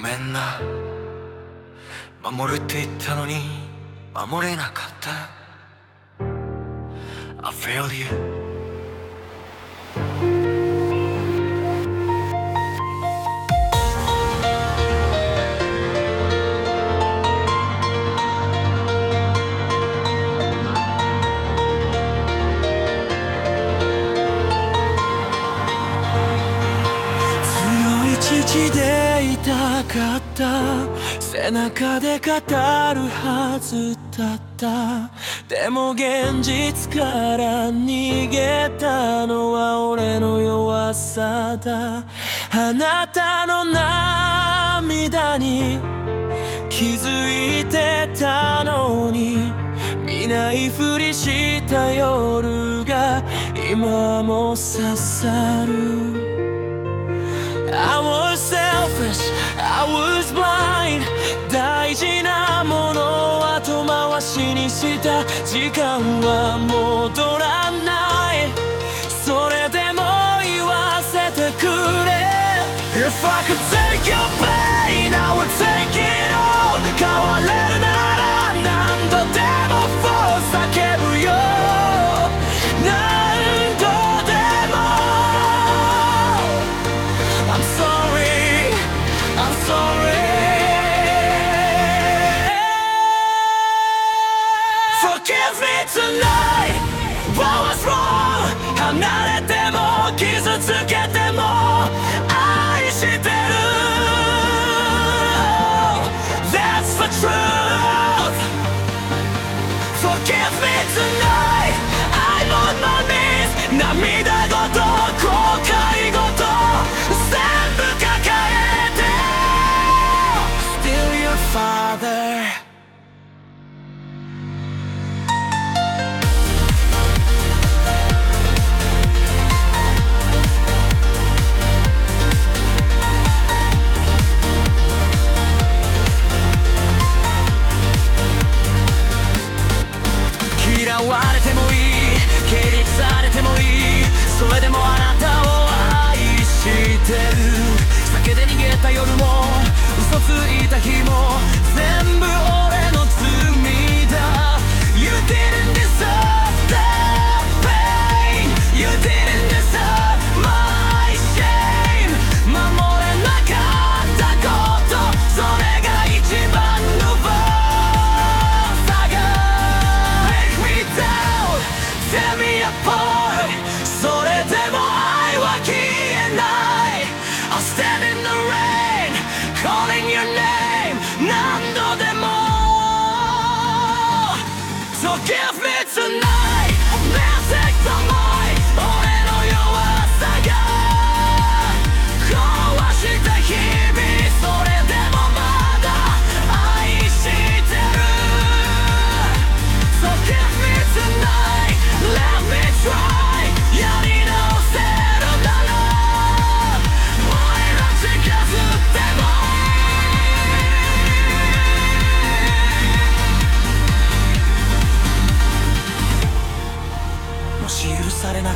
ごめんな。守るって言ったのに守れなかった。I failed you. 父でいたかった。背中で語るはずだった。でも現実から逃げたのは俺の弱さだ。あなたの涙に気づいてたのに見ないふりした夜が今も刺さる。I was blind 大事なものを後回しにした時間は戻らないそれでも言わせてくれ If I could take your pain, I would take tonight. What was wrong? 離れても傷つけて されてもいい。それでもあなたを愛してる。酒で逃げた夜も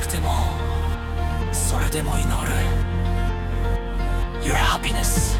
くてもそれでも祈る Your happiness